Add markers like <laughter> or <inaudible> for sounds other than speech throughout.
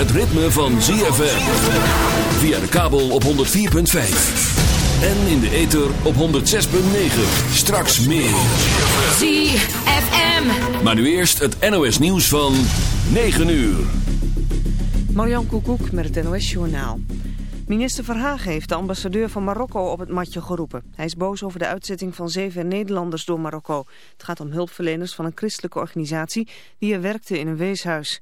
het ritme van ZFM. Via de kabel op 104.5. En in de ether op 106.9. Straks meer. ZFM. Maar nu eerst het NOS nieuws van 9 uur. Marjan Koekoek met het NOS Journaal. Minister Verhagen heeft de ambassadeur van Marokko op het matje geroepen. Hij is boos over de uitzetting van zeven Nederlanders door Marokko. Het gaat om hulpverleners van een christelijke organisatie die er werkte in een weeshuis.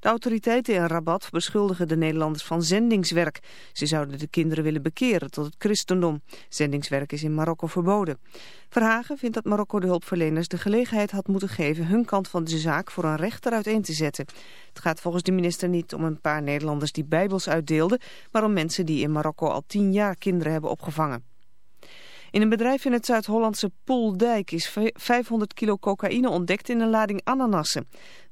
De autoriteiten in Rabat beschuldigen de Nederlanders van zendingswerk. Ze zouden de kinderen willen bekeren tot het christendom. Zendingswerk is in Marokko verboden. Verhagen vindt dat Marokko de hulpverleners de gelegenheid had moeten geven hun kant van de zaak voor een rechter uiteen te zetten. Het gaat volgens de minister niet om een paar Nederlanders die bijbels uitdeelden, maar om mensen die in Marokko al tien jaar kinderen hebben opgevangen. In een bedrijf in het Zuid-Hollandse Poeldijk is 500 kilo cocaïne ontdekt in een lading ananassen.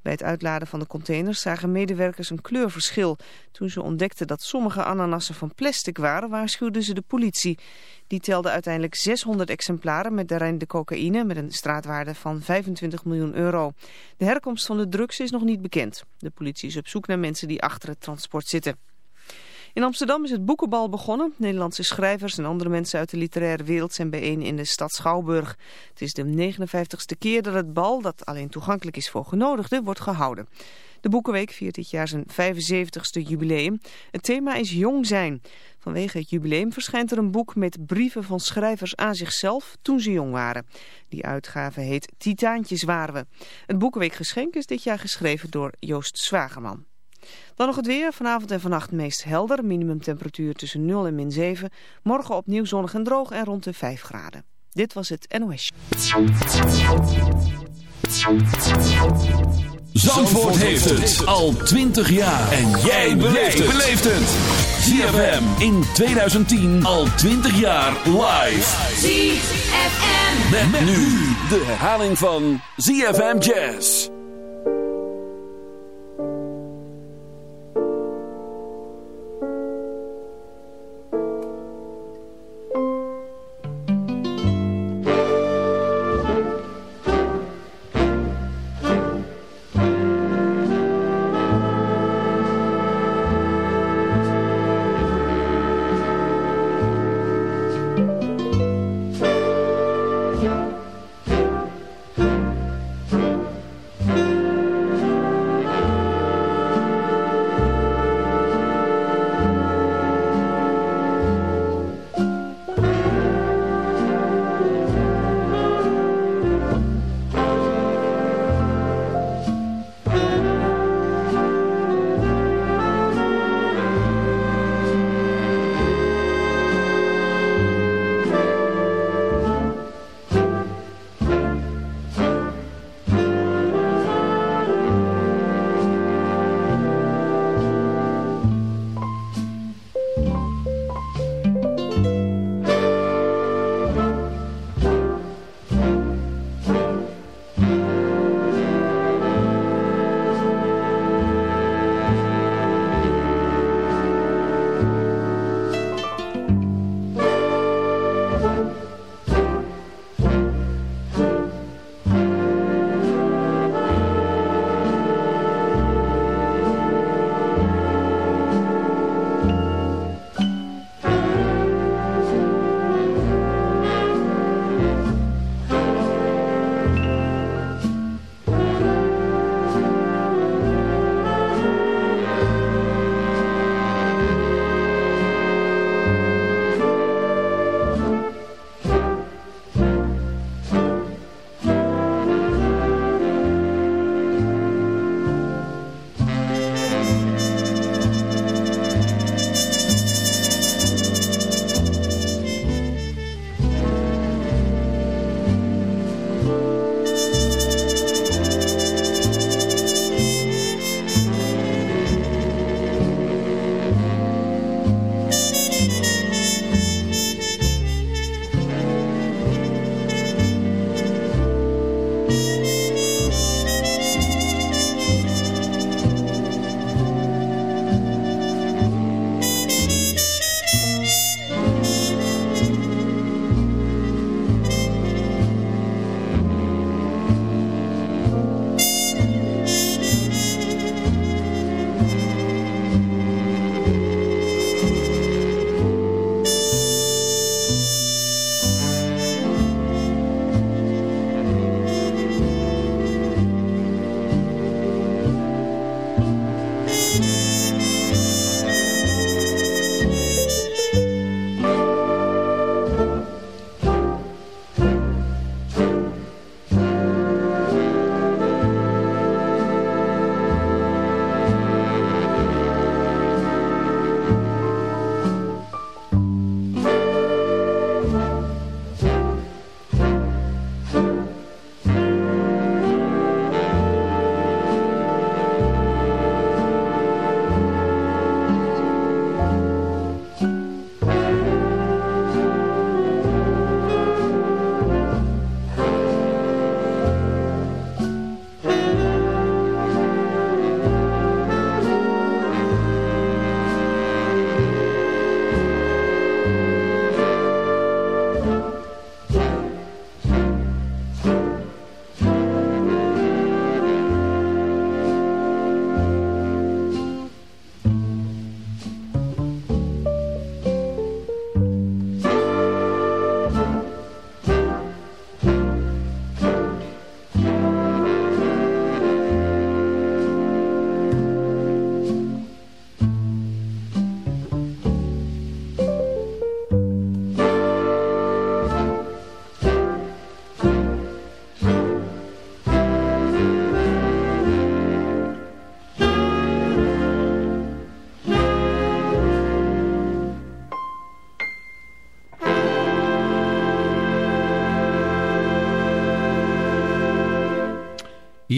Bij het uitladen van de containers zagen medewerkers een kleurverschil. Toen ze ontdekten dat sommige ananassen van plastic waren, waarschuwden ze de politie. Die telde uiteindelijk 600 exemplaren met daarin de cocaïne met een straatwaarde van 25 miljoen euro. De herkomst van de drugs is nog niet bekend. De politie is op zoek naar mensen die achter het transport zitten. In Amsterdam is het boekenbal begonnen. Nederlandse schrijvers en andere mensen uit de literaire wereld zijn bijeen in de stad Schouwburg. Het is de 59ste keer dat het bal, dat alleen toegankelijk is voor genodigden, wordt gehouden. De Boekenweek viert dit jaar zijn 75ste jubileum. Het thema is jong zijn. Vanwege het jubileum verschijnt er een boek met brieven van schrijvers aan zichzelf toen ze jong waren. Die uitgave heet Titaantjes waren we. Het Boekenweekgeschenk is dit jaar geschreven door Joost Zwageman. Dan nog het weer. Vanavond en vannacht meest helder. Minimumtemperatuur tussen 0 en min 7. Morgen opnieuw zonnig en droog en rond de 5 graden. Dit was het NOS. Zandvoort heeft het al 20 jaar. En jij beleeft het. ZFM in 2010 al 20 jaar live. ZFM. Met, nu de herhaling van ZFM Jazz.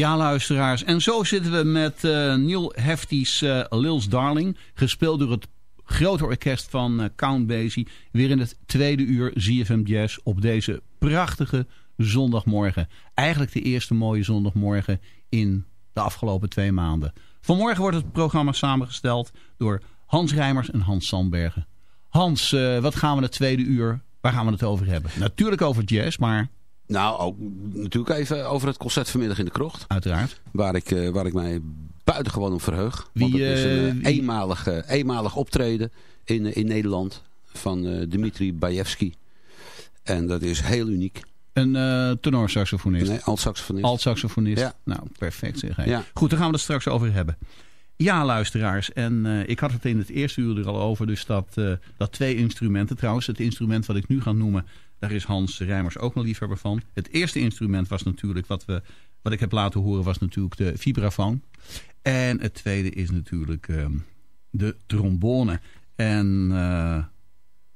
Ja, luisteraars. En zo zitten we met uh, Neil Hefty's uh, Lils Darling. Gespeeld door het grote orkest van uh, Count Basie. Weer in het tweede uur ZFM Jazz op deze prachtige zondagmorgen. Eigenlijk de eerste mooie zondagmorgen in de afgelopen twee maanden. Vanmorgen wordt het programma samengesteld door Hans Rijmers en Hans Sandbergen. Hans, wat gaan we het tweede uur, waar gaan we het over hebben? Natuurlijk over jazz, maar... Nou, ook natuurlijk even over het concert vanmiddag in de krocht. Uiteraard. Waar ik, uh, waar ik mij buitengewoon op verheug. Wie, Want het is een uh, eenmalig, uh, eenmalig optreden in, in Nederland van Dmitri Bajewski. En dat is heel uniek. Een uh, tenorsaxofonist? Nee, alt-saxofonist. Alt-saxofonist. Ja. Nou, perfect zeg. Ja. Goed, daar gaan we het straks over hebben. Ja, luisteraars. En uh, ik had het in het eerste uur er al over. Dus dat, uh, dat twee instrumenten. Trouwens, het instrument wat ik nu ga noemen... Daar is Hans Rijmers ook een liefhebber van. Het eerste instrument was natuurlijk wat, we, wat ik heb laten horen was natuurlijk de vibrafoon. En het tweede is natuurlijk uh, de trombone. En uh,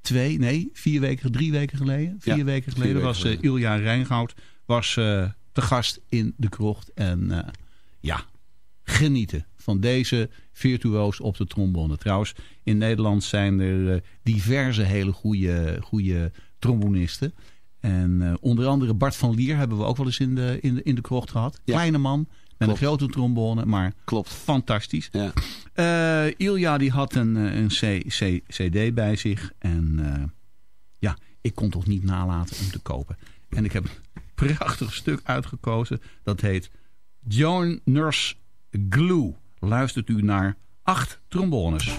twee, nee, vier weken, drie weken geleden. Vier ja, weken geleden weken was uh, geleden. Ilja Rijngoud was, uh, te gast in de krocht. En ja, genieten van deze virtuoos op de trombone. Trouwens, in Nederland zijn er diverse hele goede, goede trombonisten. En uh, onder andere Bart van Lier hebben we ook wel eens in de, in de, in de krocht gehad. Ja. Kleine man met Klopt. een grote trombone, maar Klopt. fantastisch. Ja. Uh, Ilja die had een, eh, een C, C, cd bij zich. En ja, ik kon toch niet nalaten om te kopen. En ik heb een prachtig stuk uitgekozen. Dat heet John Nurse Glue. Luistert u naar acht trombones.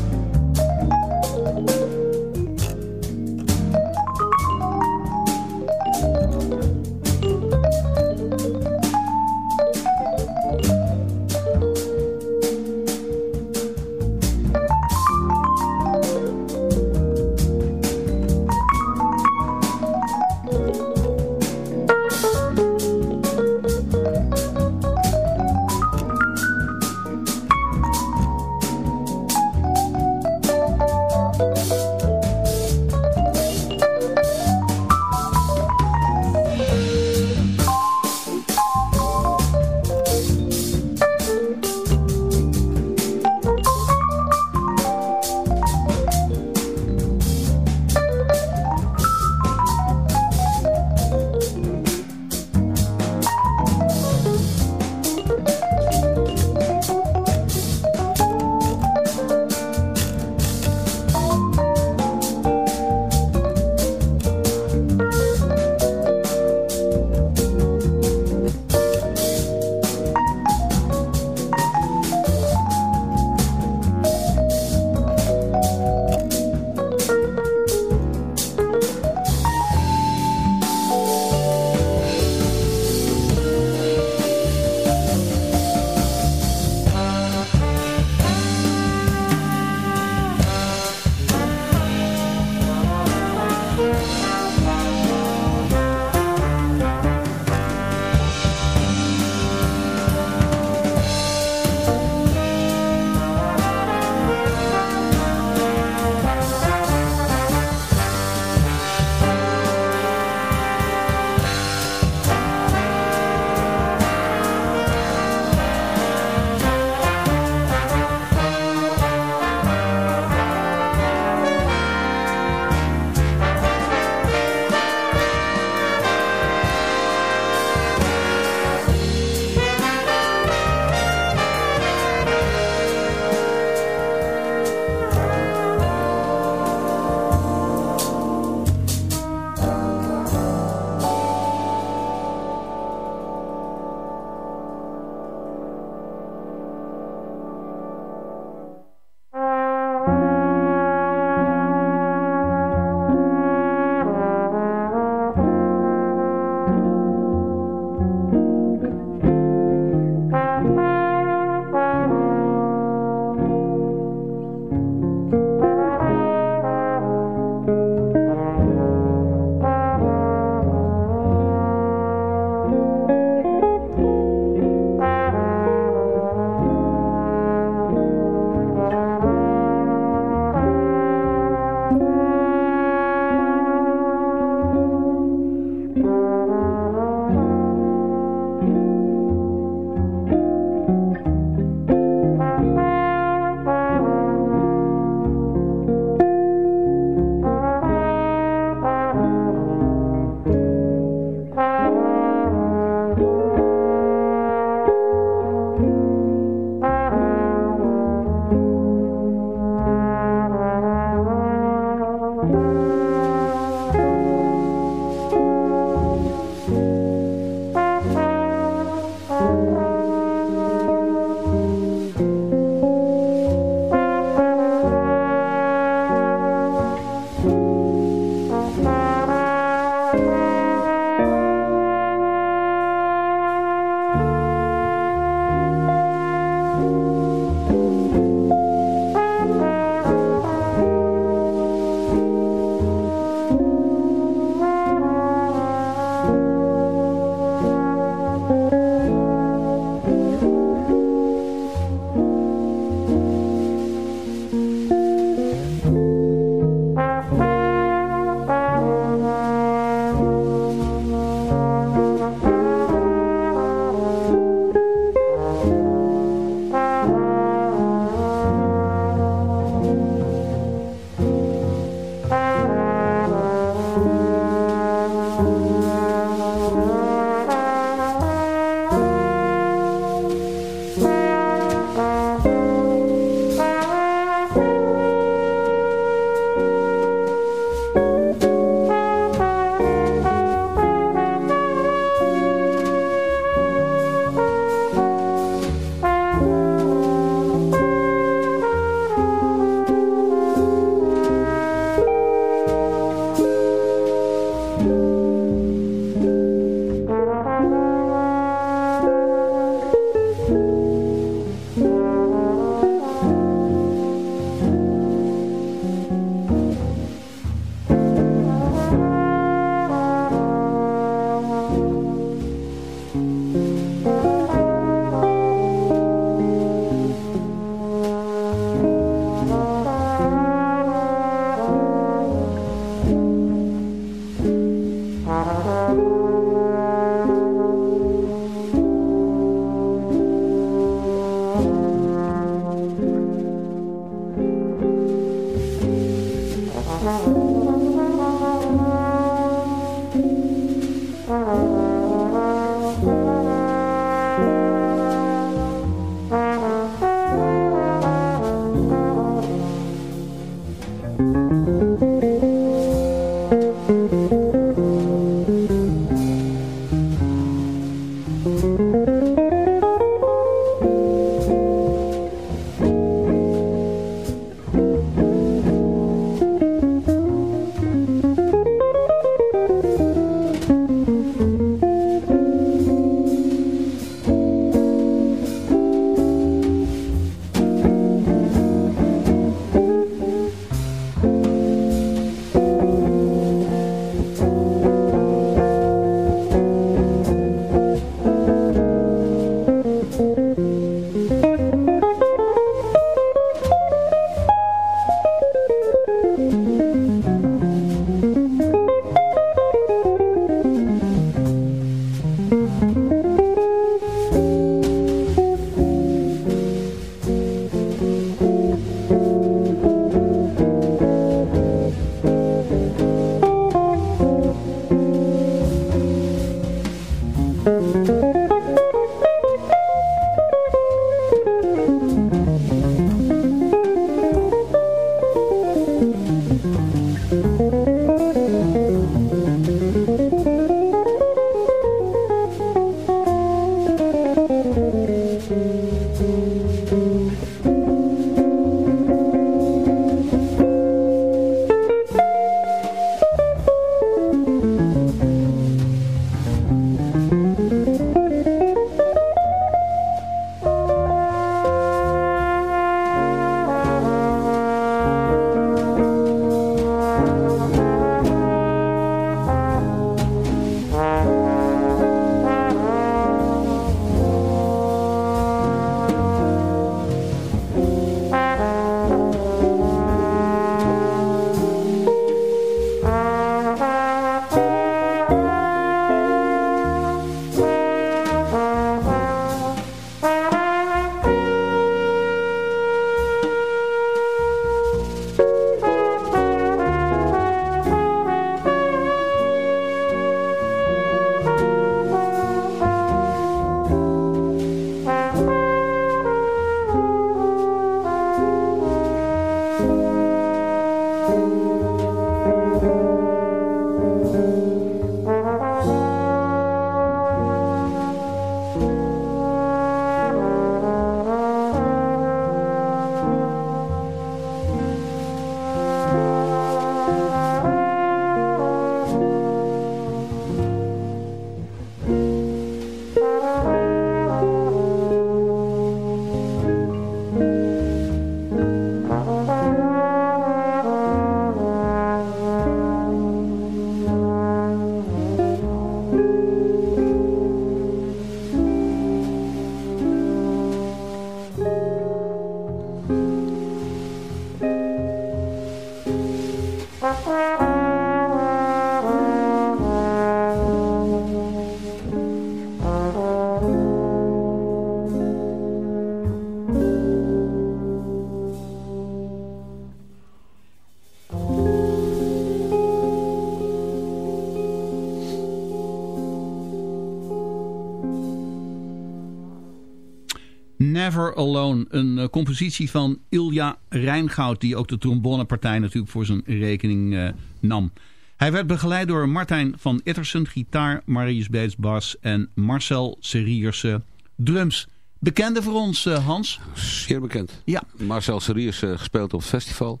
Never Alone. Een uh, compositie van Ilja Rijngoud, die ook de trombonepartij natuurlijk voor zijn rekening uh, nam. Hij werd begeleid door Martijn van Ittersen, gitaar, Marius Beets, bas en Marcel Serierse, drums. Bekende voor ons, uh, Hans? Zeer bekend. Ja. Marcel Serierse gespeeld op het festival.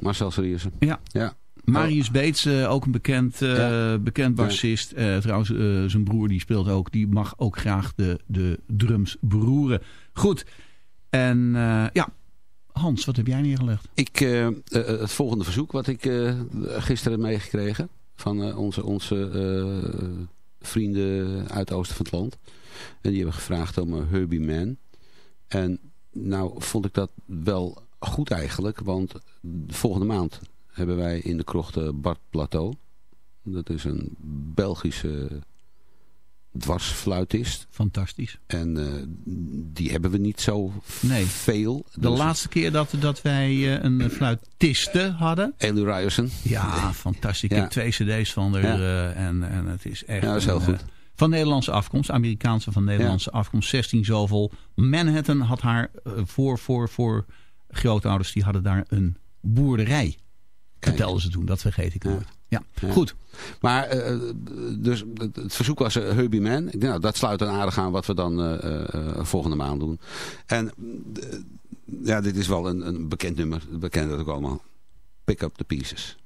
Marcel Serierse. Ja. ja. Marius Beets, uh, ook een bekend, ja. bekend bassist. Uh, trouwens, zijn broer die speelt ook. Die mag ook graag de, de drums beroeren. Goed. En ja, Hans, wat heb jij neergelegd? Ik, het volgende verzoek wat ik gisteren heb meegekregen. Van onze, onze vrienden uit het oosten van het land. En die hebben gevraagd om Herbie Man. En nou vond ik dat wel goed eigenlijk. Want volgende maand hebben wij in de krocht Bart Plateau. Dat is een Belgische dwarsfluitist. Fantastisch. En uh, die hebben we niet zo nee. veel. De dus laatste keer dat, dat wij uh, een fluitiste hadden. Elu Ryerson. Ja, fantastisch. Ik ja. heb twee cd's van haar. Ja. Uh, en, en het is echt... Ja, dat is heel een, goed. Van Nederlandse afkomst. Amerikaanse van Nederlandse ja. afkomst. 16 zoveel. Manhattan had haar voor, voor, voor grootouders. Die hadden daar een boerderij. Vertelden ze toen, dat vergeet ik nooit. Ja. ja. goed. Maar uh, dus het verzoek was uh, Herbie Man. Ik denk, nou, dat sluit dan aardig aan wat we dan uh, volgende maand doen. En ja, dit is wel een, een bekend nummer. Bekend dat ook allemaal. Pick up the pieces.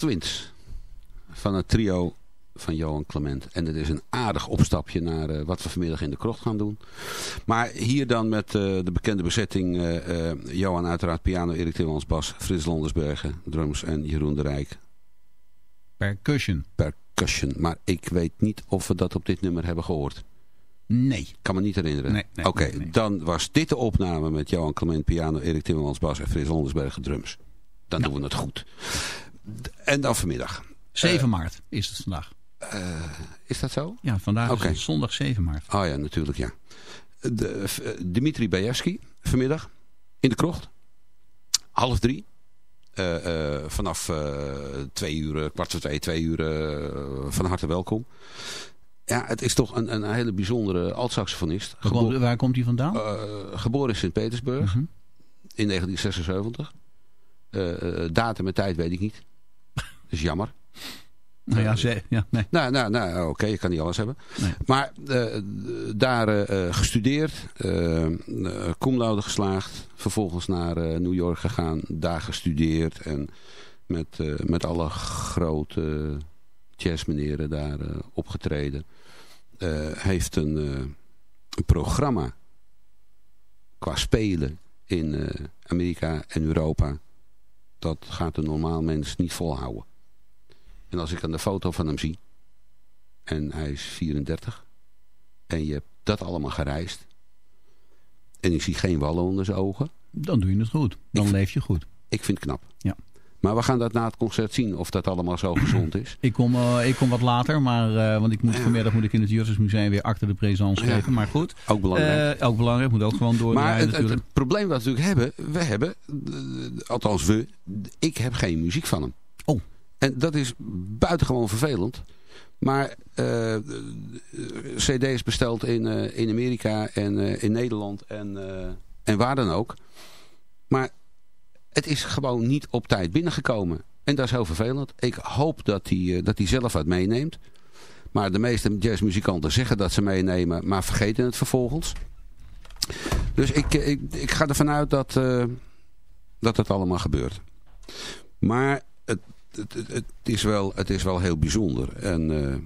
Soft Winds van het trio van Johan Clement. En het is een aardig opstapje naar eh, wat we vanmiddag in de krocht gaan doen. Maar hier dan met uh, de bekende bezetting. Uh, Johan uiteraard piano, Erik Timmermans bas, Frits Landersbergen drums en Jeroen de Rijk. Percussion. Percussion. Maar ik weet niet of we dat op dit nummer hebben gehoord. Nee. Kan me niet herinneren. Nee, nee, Oké, nee. dan was dit de opname met Johan Clement piano, Erik Timmermans bas en Frits Landersbergen drums. Dan Ja. doen we het goed. En dan vanmiddag. 7 maart is het vandaag. Eh, is dat zo? Ja, vandaag is het zondag 7 maart. Oh ja, natuurlijk ja. De, eh, Dimitri Bajewski vanmiddag in de krocht. Half drie. Eh, eh, vanaf eh, twee uur, eh, kwart voor twee, twee uur eh, van harte welkom. Ja, het is toch een, een hele bijzondere altsaxofonist. Waar, komt, waar komt hij vandaan? Eh, geboren in Sint-Petersburg Mhm. in 1976. Eh, eh, datum en tijd weet ik niet. Dat is jammer. Nou ja, ze, ja nee. Nou, nou, nou oké, je kan niet alles hebben. Nee. Maar eh, daar eh, gestudeerd, cum laude geslaagd. Vervolgens naar New York gegaan, daar gestudeerd. En met, met alle grote jazzmeneren daar opgetreden. Heeft een, een programma qua spelen in Amerika en Europa. Dat gaat een normaal mens niet volhouden. En als ik aan de foto van hem zie. En hij is 34. En je hebt dat allemaal gereisd. En ik zie geen wallen onder zijn ogen. Dan doe je het goed. Dan Ik- leef je goed. Ik vind het knap. Ja. Maar we gaan dat na het concert zien of dat allemaal zo gezond is. Ik kom, eh, ik kom wat later, maar, eh, want ik moet, vanmiddag moet ik in het Justusmuseum weer acte de présence Ja. geven. Maar goed, Ook belangrijk. eh, ook belangrijk, moet ook gewoon maar doordraaien het, het, probleem wat we natuurlijk hebben. We hebben, althans we. Ik heb geen muziek van hem. En dat is buitengewoon vervelend. Maar eh, cd's besteld in, eh, in Amerika en eh, in Nederland en, en waar dan ook. Maar het is gewoon niet op tijd binnengekomen. En dat is heel vervelend. Ik hoop dat hij, dat hij zelf wat meeneemt. Maar de meeste jazzmuzikanten zeggen dat ze meenemen, maar vergeten het vervolgens. Dus ik, ik, ik ga ervan uit dat, dat het allemaal gebeurt. Maar het, het, het, het is, wel, het is wel heel bijzonder. En eh,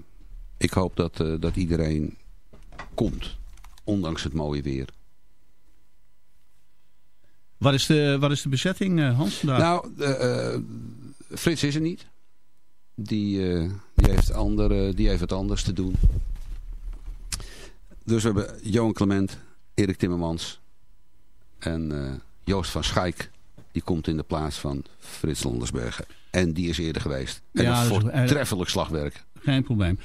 ik hoop dat, eh, dat iedereen komt. Ondanks het mooie weer. Wat is de, wat is de bezetting, eh, Hans, vandaag? Nou, Frits is er niet. Die, die, heeft andere, die heeft wat anders te doen. Dus we hebben Johan Clement, Erik Timmermans en Joost van Schaik. Die komt in de plaats van Frits Landersbergen. En die is eerder geweest. En Ja, dus- voortreffelijk slagwerk. Geen probleem.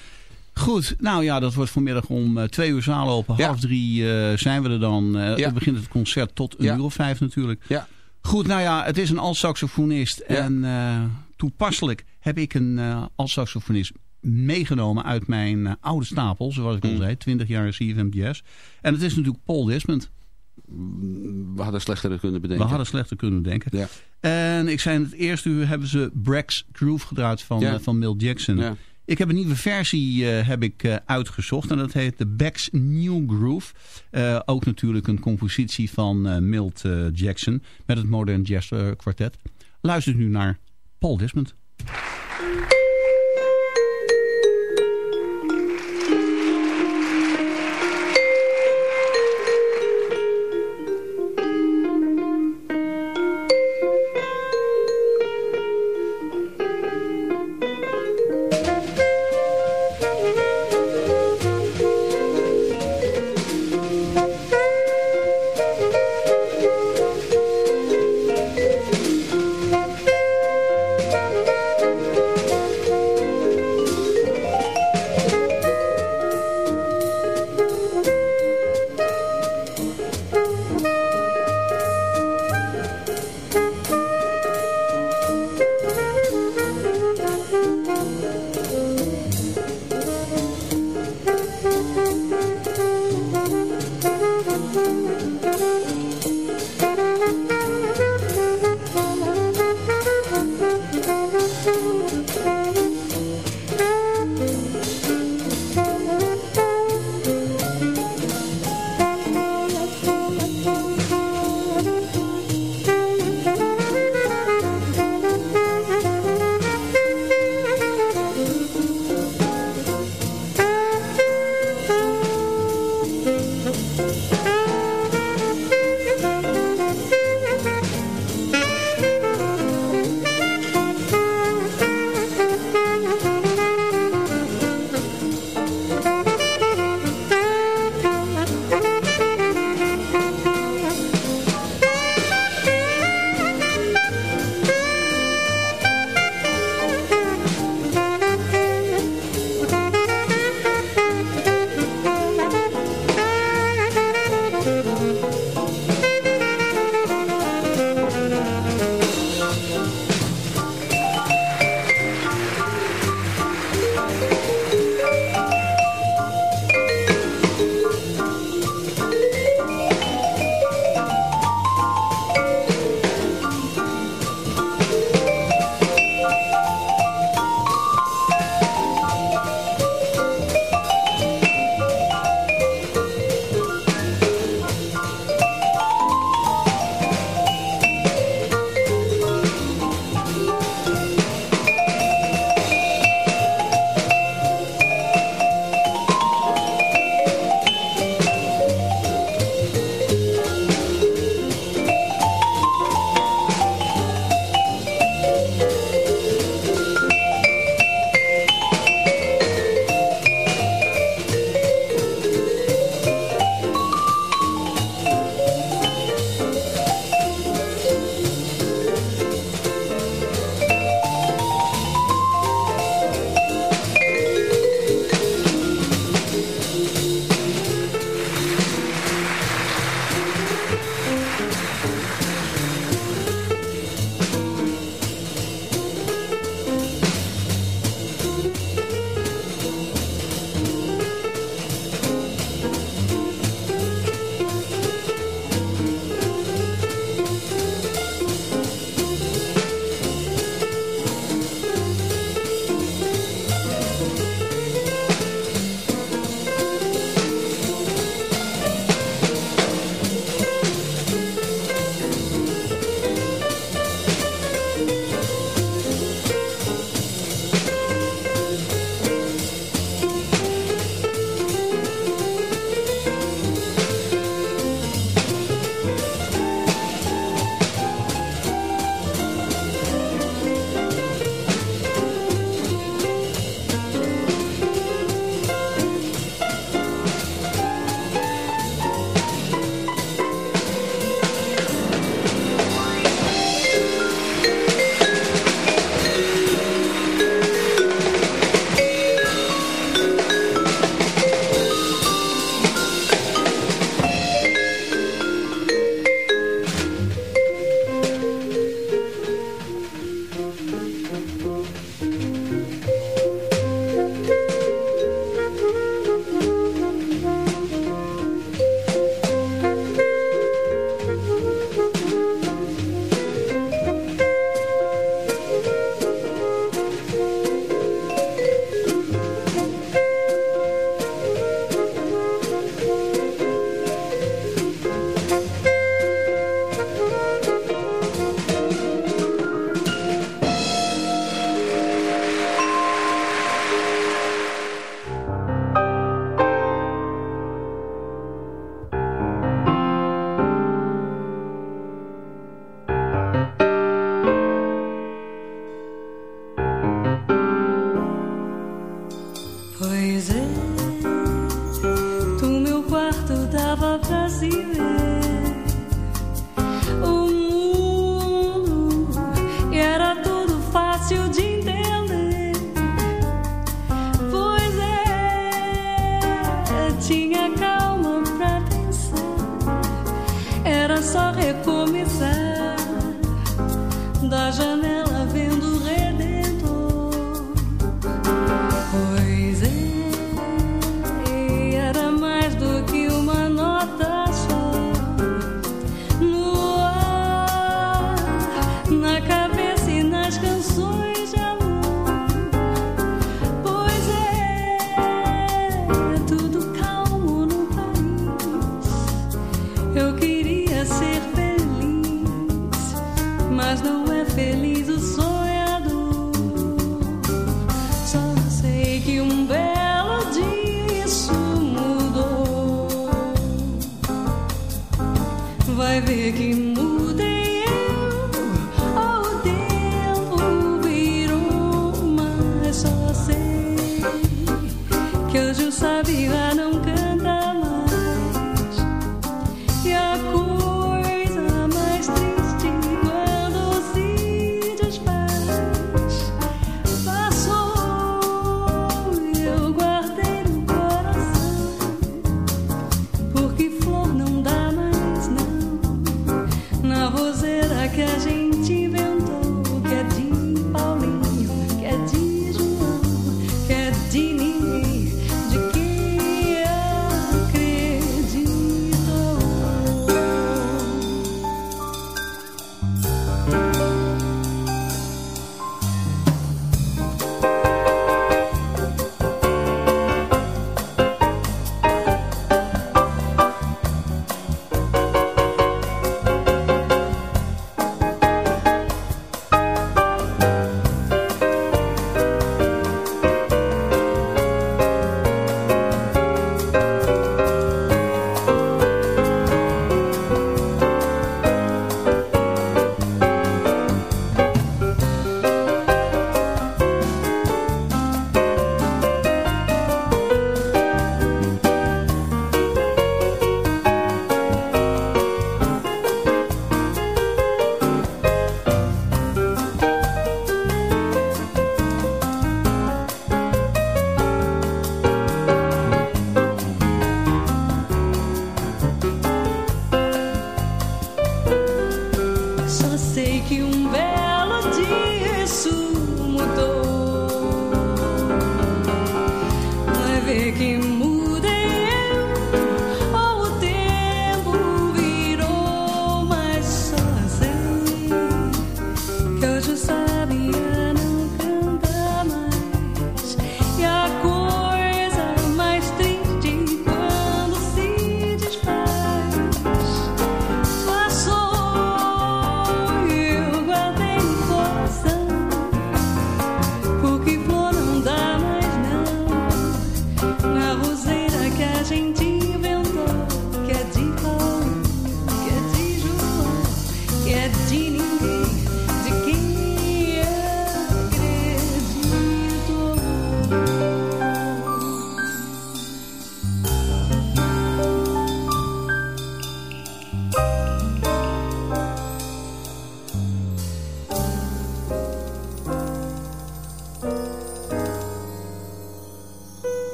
Goed, nou ja, dat wordt vanmiddag om eh, twee uur zalen open. Ja. Half drie eh, zijn we er dan. Eh Ja. Het begint het concert tot een Ja. uur of vijf natuurlijk. Ja. Goed, nou ja, het is een alt-saxofonist. En toepasselijk heb ik een eh alt-saxofonist meegenomen uit mijn oude stapel. Zoals ik al Mm. zei, 20 jaar CFM Jazz. En het is natuurlijk Paul Desmond. We hadden slechter kunnen bedenken. We hadden slechter kunnen denken. Ja. En ik zei in het eerste uur hebben ze Brax Groove gedraaid van, Ja. eh, van Mill Jackson. Ja. Ik heb een nieuwe versie eh, heb ik, eh, uitgezocht. En dat heet de Beck's New Groove. Ook natuurlijk een compositie van Milt Jackson. Met het Modern Jazz Quartet. Luister nu naar Paul Desmond.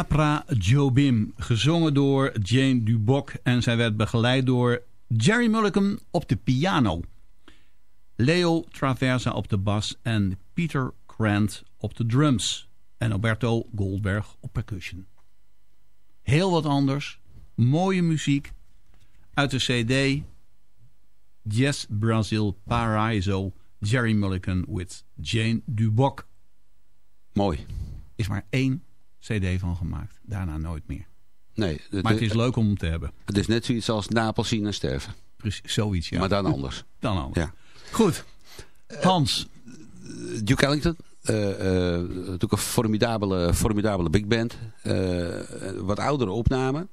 Thema Pra Jobim, gezongen door Jane Dubok en zij werd begeleid door Jerry Mulligan op de piano. Leo Traversa op de bas en Peter Grant op de drums. En Alberto Goldberg op percussion. Heel wat anders, mooie muziek uit de cd Jazz Brazil Paraiso, Jerry Mulligan with Jane Dubok. Mooi. Is maar één cd van gemaakt. Daarna nooit meer. Nee, het, Maar het is leuk om hem te hebben. het is net zoiets als Napels zien en sterven. Precies, zoiets, ja. Maar dan anders. <laughs> Dan anders. Ja. Goed. Hans, Duke Ellington. eh, eh, natuurlijk een formidabele, formidabele big band. Eh, wat oudere opname.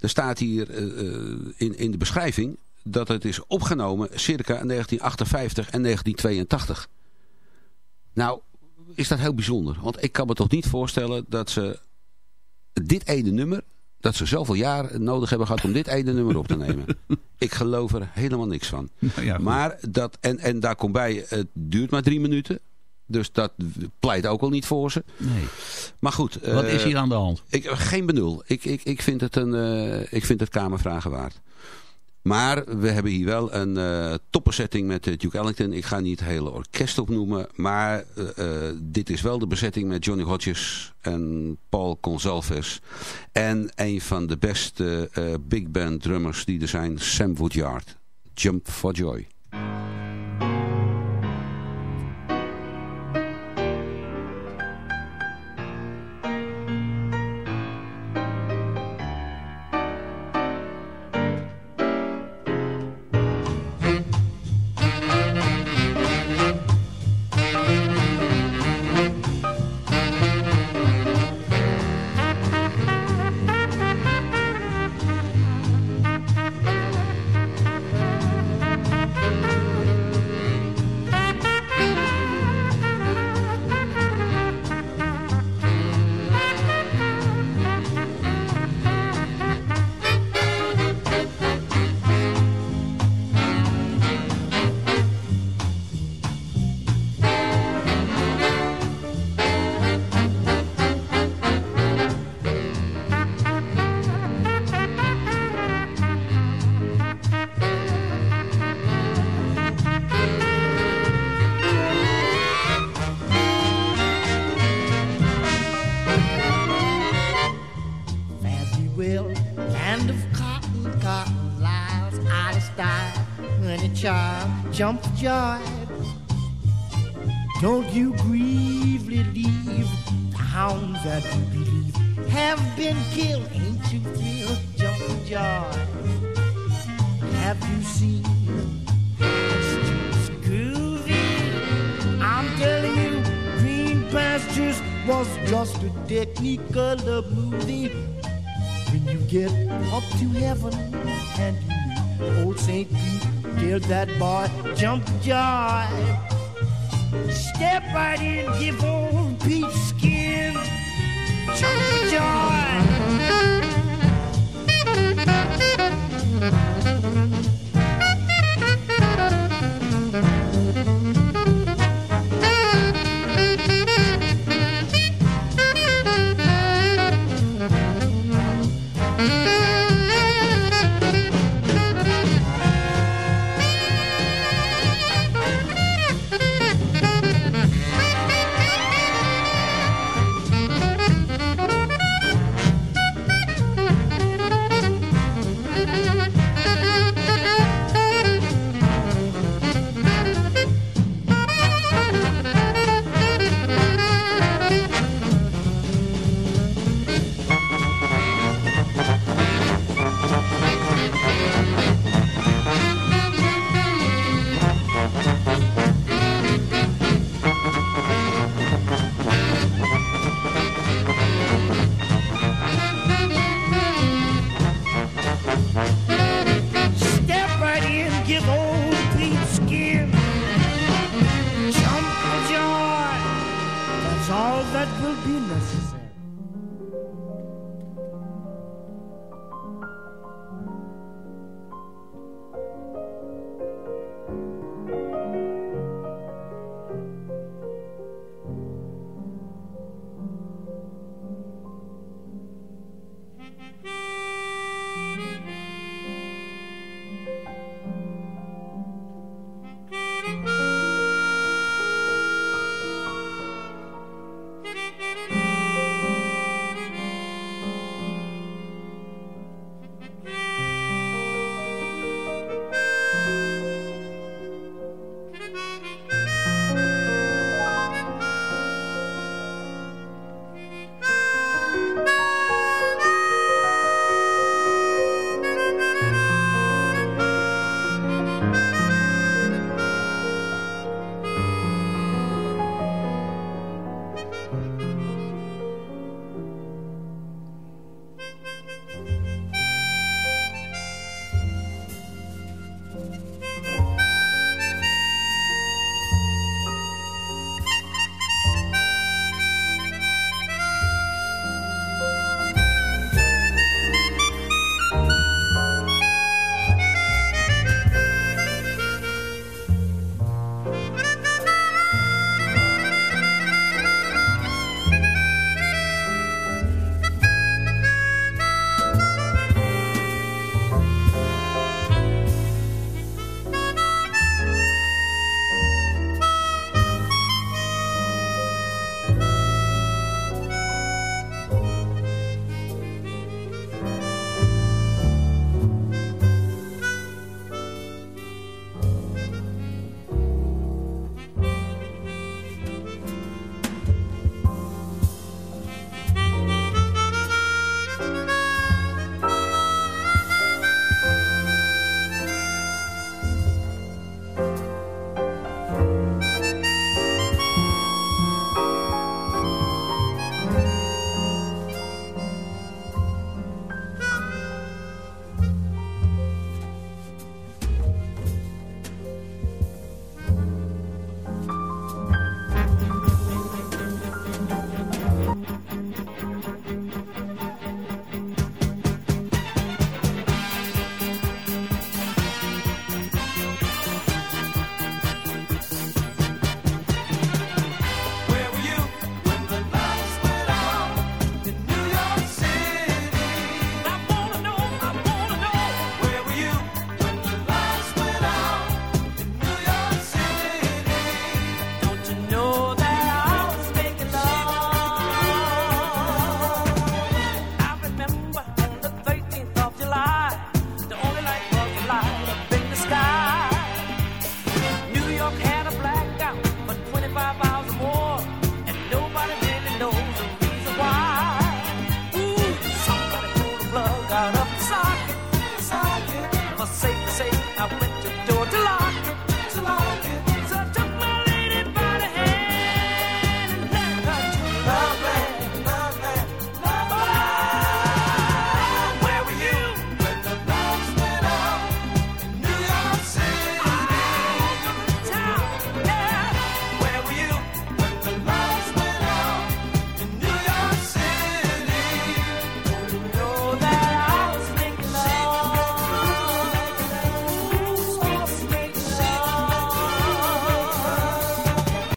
Er staat hier eh, eh, in, in de beschrijving dat het is opgenomen circa 1958 en 1982. Nou, is dat heel bijzonder. Want ik kan me toch niet voorstellen dat ze dit ene nummer... dat ze zoveel jaar nodig hebben gehad om dit ene nummer op te nemen. <laughs> ik geloof er helemaal niks van. <laughs> Nou ja, maar dat, en, en daar komt bij, het duurt maar drie minuten. Dus dat pleit ook wel niet voor ze. nee. Maar goed. Wat eh, is hier aan de hand? Ik, geen benul. Ik, ik, ik, vind het een, eh, ik vind het kamervragen waard. Maar we hebben hier wel een topbezetting met eh, Duke Ellington. Ik ga niet het hele orkest opnoemen. Maar eh, dit is wel de bezetting met Johnny Hodges en Paul Gonsalves. En een van de beste big band drummers die er zijn, Sam Woodyard. Jump for Joy. Have you seen pastures groovy? I'm telling you, green pastures was just a technicolor movie. When you get up to heaven and you meet old St. Pete, tell that boy, jump joy. Step right in, give old Pete skin, jump for Thank you.